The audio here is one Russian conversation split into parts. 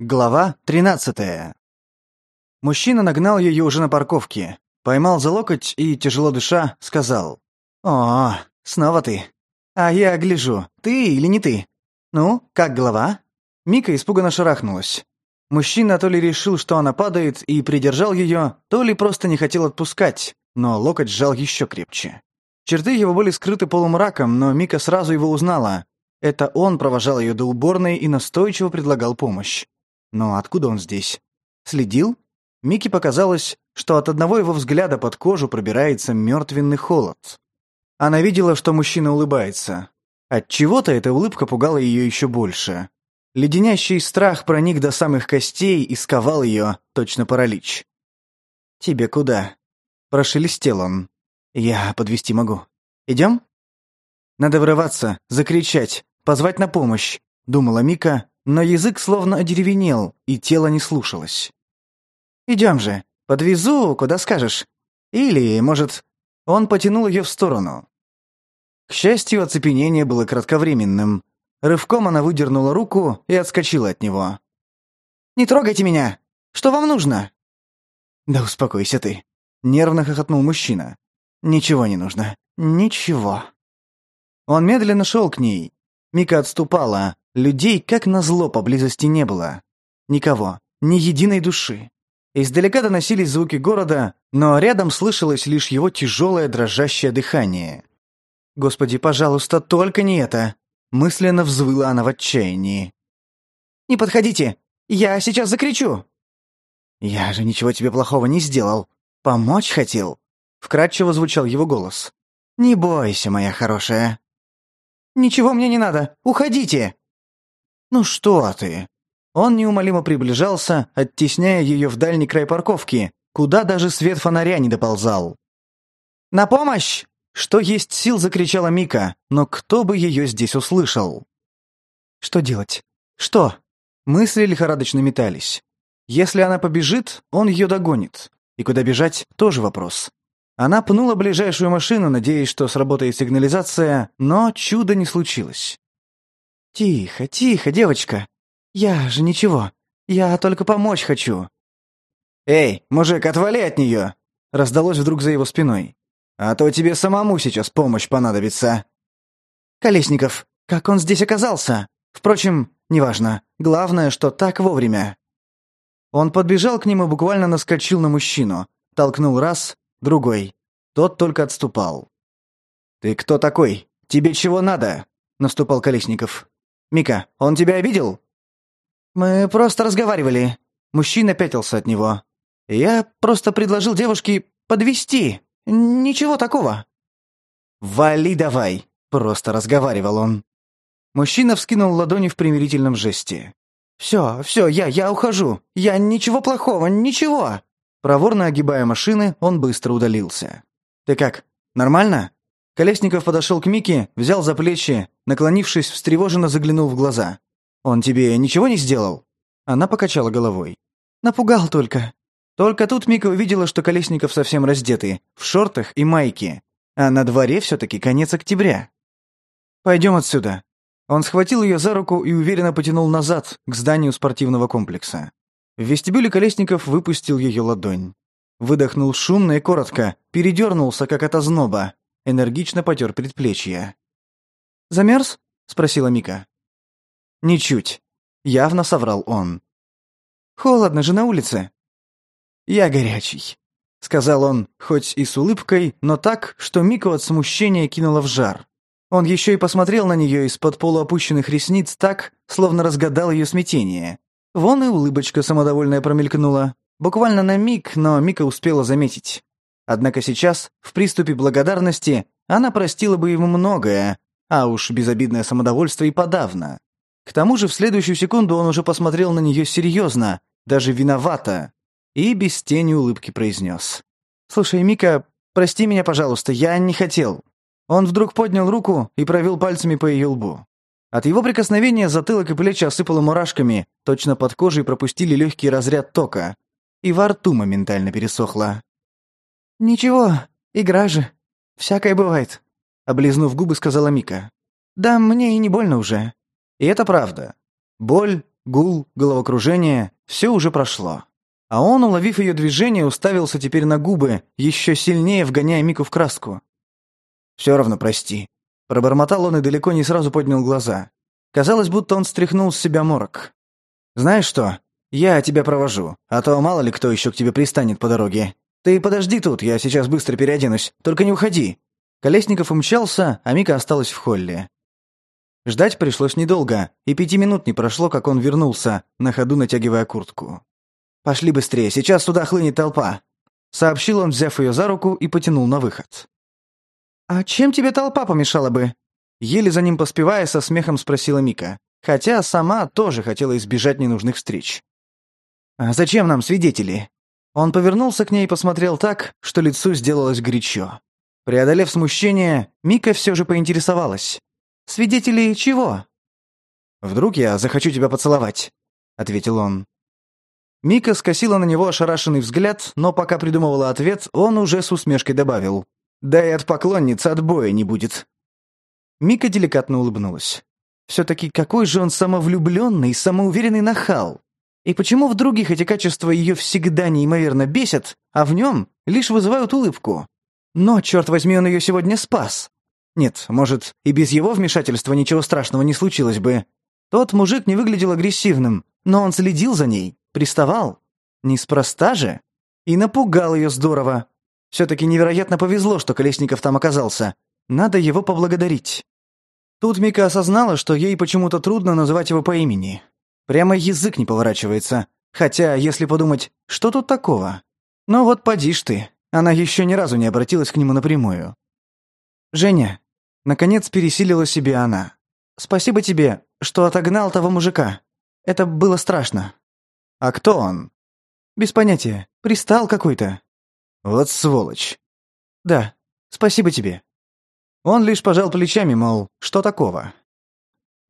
Глава 13. Мужчина нагнал ее уже на парковке, поймал за локоть и, тяжело дыша, сказал. «О, снова ты. А я гляжу, ты или не ты? Ну, как голова?» Мика испуганно шарахнулась. Мужчина то ли решил, что она падает, и придержал ее, то ли просто не хотел отпускать, но локоть сжал еще крепче. Черты его были скрыты полумраком, но Мика сразу его узнала. Это он провожал ее до уборной и настойчиво предлагал помощь. Но откуда он здесь? Следил? Микки показалось, что от одного его взгляда под кожу пробирается мертвенный холод. Она видела, что мужчина улыбается. От чего-то эта улыбка пугала ее еще больше. Леденящий страх проник до самых костей и сковал ее, точно паралич. «Тебе куда?» – прошелестел он. «Я подвести могу. Идем?» «Надо врываться, закричать, позвать на помощь», – думала Мика, но язык словно одеревенел, и тело не слушалось. «Идем же, подвезу, куда скажешь. Или, может...» Он потянул ее в сторону. К счастью, оцепенение было кратковременным. Рывком она выдернула руку и отскочила от него. «Не трогайте меня! Что вам нужно?» «Да успокойся ты», — нервно хохотнул мужчина. «Ничего не нужно. Ничего». Он медленно шел к ней. Мика отступала, Людей, как назло, поблизости не было. Никого, ни единой души. Издалека доносились звуки города, но рядом слышалось лишь его тяжелое дрожащее дыхание. «Господи, пожалуйста, только не это!» Мысленно взвыла она в отчаянии. «Не подходите! Я сейчас закричу!» «Я же ничего тебе плохого не сделал. Помочь хотел!» Вкратчиво звучал его голос. «Не бойся, моя хорошая!» «Ничего мне не надо! Уходите!» «Ну что ты?» Он неумолимо приближался, оттесняя ее в дальний край парковки, куда даже свет фонаря не доползал. «На помощь!» Что есть сил, закричала Мика, но кто бы ее здесь услышал? Что делать? Что? Мысли лихорадочно метались. Если она побежит, он ее догонит. И куда бежать, тоже вопрос. Она пнула ближайшую машину, надеясь, что сработает сигнализация, но чуда не случилось. «Тихо, тихо, девочка! Я же ничего, я только помочь хочу!» «Эй, мужик, отвали от нее!» — раздалось вдруг за его спиной. «А то тебе самому сейчас помощь понадобится!» «Колесников, как он здесь оказался? Впрочем, неважно. Главное, что так вовремя!» Он подбежал к нему, и буквально наскочил на мужчину. Толкнул раз, другой. Тот только отступал. «Ты кто такой? Тебе чего надо?» — наступал Колесников. «Мика, он тебя обидел?» «Мы просто разговаривали». Мужчина пятился от него. «Я просто предложил девушке подвести. Ничего такого». «Вали давай!» — просто разговаривал он. Мужчина вскинул ладони в примирительном жесте. «Все, все, я, я ухожу. Я ничего плохого, ничего!» Проворно огибая машины, он быстро удалился. «Ты как, нормально?» Колесников подошел к Мике, взял за плечи, наклонившись, встревоженно заглянул в глаза. «Он тебе ничего не сделал?» Она покачала головой. «Напугал только». Только тут Мика увидела, что Колесников совсем раздетый, в шортах и майке. А на дворе все-таки конец октября. «Пойдем отсюда». Он схватил ее за руку и уверенно потянул назад, к зданию спортивного комплекса. В вестибюле Колесников выпустил ее ладонь. Выдохнул шумно и коротко, передернулся, как от озноба, энергично потер предплечье. «Замерз?» — спросила Мика. «Ничуть», — явно соврал он. «Холодно же на улице». «Я горячий», — сказал он, хоть и с улыбкой, но так, что Мика от смущения кинула в жар. Он еще и посмотрел на нее из-под полуопущенных ресниц так, словно разгадал ее смятение. Вон и улыбочка самодовольная промелькнула. Буквально на миг, но Мика успела заметить. Однако сейчас, в приступе благодарности, она простила бы ему многое, а уж безобидное самодовольство и подавно. К тому же в следующую секунду он уже посмотрел на нее серьезно, даже виновато, и без тени улыбки произнес. «Слушай, Мика, прости меня, пожалуйста, я не хотел». Он вдруг поднял руку и провел пальцами по ее лбу. От его прикосновения затылок и плечи осыпало мурашками, точно под кожей пропустили легкий разряд тока. И во рту моментально пересохло. «Ничего, игра же. Всякое бывает», — облизнув губы, сказала Мика. «Да мне и не больно уже». И это правда. Боль, гул, головокружение — все уже прошло. А он, уловив ее движение, уставился теперь на губы, еще сильнее вгоняя Мику в краску. «Все равно прости». Пробормотал он и далеко не сразу поднял глаза. Казалось, будто он стряхнул с себя морок. «Знаешь что? Я тебя провожу, а то мало ли кто еще к тебе пристанет по дороге». «Ты подожди тут, я сейчас быстро переоденусь. Только не уходи». Колесников умчался, а Мика осталась в холле. Ждать пришлось недолго, и пяти минут не прошло, как он вернулся, на ходу натягивая куртку. «Пошли быстрее, сейчас сюда хлынет толпа», — сообщил он, взяв ее за руку и потянул на выход. «А чем тебе толпа помешала бы?» Еле за ним поспевая, со смехом спросила Мика, хотя сама тоже хотела избежать ненужных встреч. «А зачем нам свидетели?» Он повернулся к ней и посмотрел так, что лицу сделалось горячо. Преодолев смущение, Мика все же поинтересовалась. «Свидетели чего?» «Вдруг я захочу тебя поцеловать», — ответил он. Мика скосила на него ошарашенный взгляд, но пока придумывала ответ, он уже с усмешкой добавил. «Да и от поклонницы отбоя не будет». Мика деликатно улыбнулась. Все-таки какой же он самовлюбленный и самоуверенный нахал. И почему в других эти качества ее всегда неимоверно бесят, а в нем лишь вызывают улыбку? Но, черт возьми, он ее сегодня спас. Нет, может, и без его вмешательства ничего страшного не случилось бы. Тот мужик не выглядел агрессивным, но он следил за ней, приставал. Неспроста же. И напугал ее здорово. Все-таки невероятно повезло, что Колесников там оказался. Надо его поблагодарить. Тут Мика осознала, что ей почему-то трудно называть его по имени. Прямо язык не поворачивается. Хотя, если подумать, что тут такого? Ну вот поди ж ты, она еще ни разу не обратилась к нему напрямую. «Женя», — наконец пересилила себе она, — «спасибо тебе, что отогнал того мужика. Это было страшно». «А кто он?» «Без понятия. Пристал какой-то». «Вот сволочь». «Да, спасибо тебе». Он лишь пожал плечами, мол, что такого.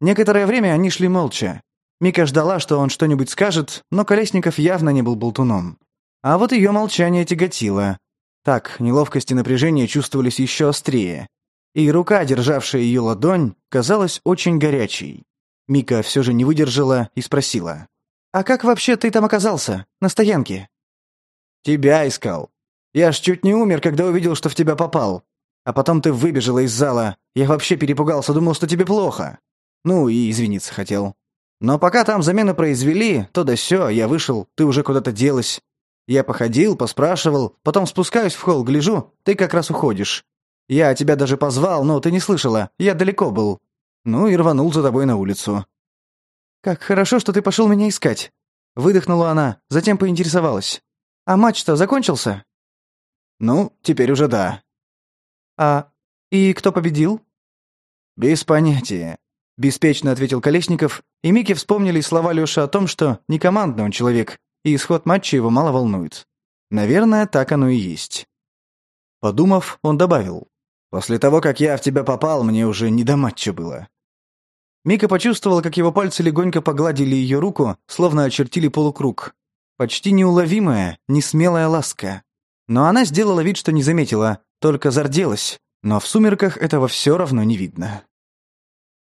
Некоторое время они шли молча, Мика ждала, что он что-нибудь скажет, но Колесников явно не был болтуном. А вот ее молчание тяготило. Так, неловкость и напряжение чувствовались еще острее. И рука, державшая ее ладонь, казалась очень горячей. Мика все же не выдержала и спросила. «А как вообще ты там оказался? На стоянке?» «Тебя искал. Я ж чуть не умер, когда увидел, что в тебя попал. А потом ты выбежала из зала. Я вообще перепугался, думал, что тебе плохо. Ну и извиниться хотел». Но пока там замену произвели, то да сё, я вышел, ты уже куда-то делась. Я походил, поспрашивал, потом спускаюсь в холл, гляжу, ты как раз уходишь. Я тебя даже позвал, но ты не слышала, я далеко был. Ну и рванул за тобой на улицу. «Как хорошо, что ты пошел меня искать», — выдохнула она, затем поинтересовалась. «А матч-то закончился?» «Ну, теперь уже да». «А... и кто победил?» «Без понятия. Беспечно ответил Колесников, и Микки вспомнили слова Лёши о том, что не командный он человек, и исход матча его мало волнует. Наверное, так оно и есть. Подумав, он добавил. «После того, как я в тебя попал, мне уже не до матча было». Мика почувствовал, как его пальцы легонько погладили ее руку, словно очертили полукруг. Почти неуловимая, несмелая ласка. Но она сделала вид, что не заметила, только зарделась. Но в сумерках этого все равно не видно.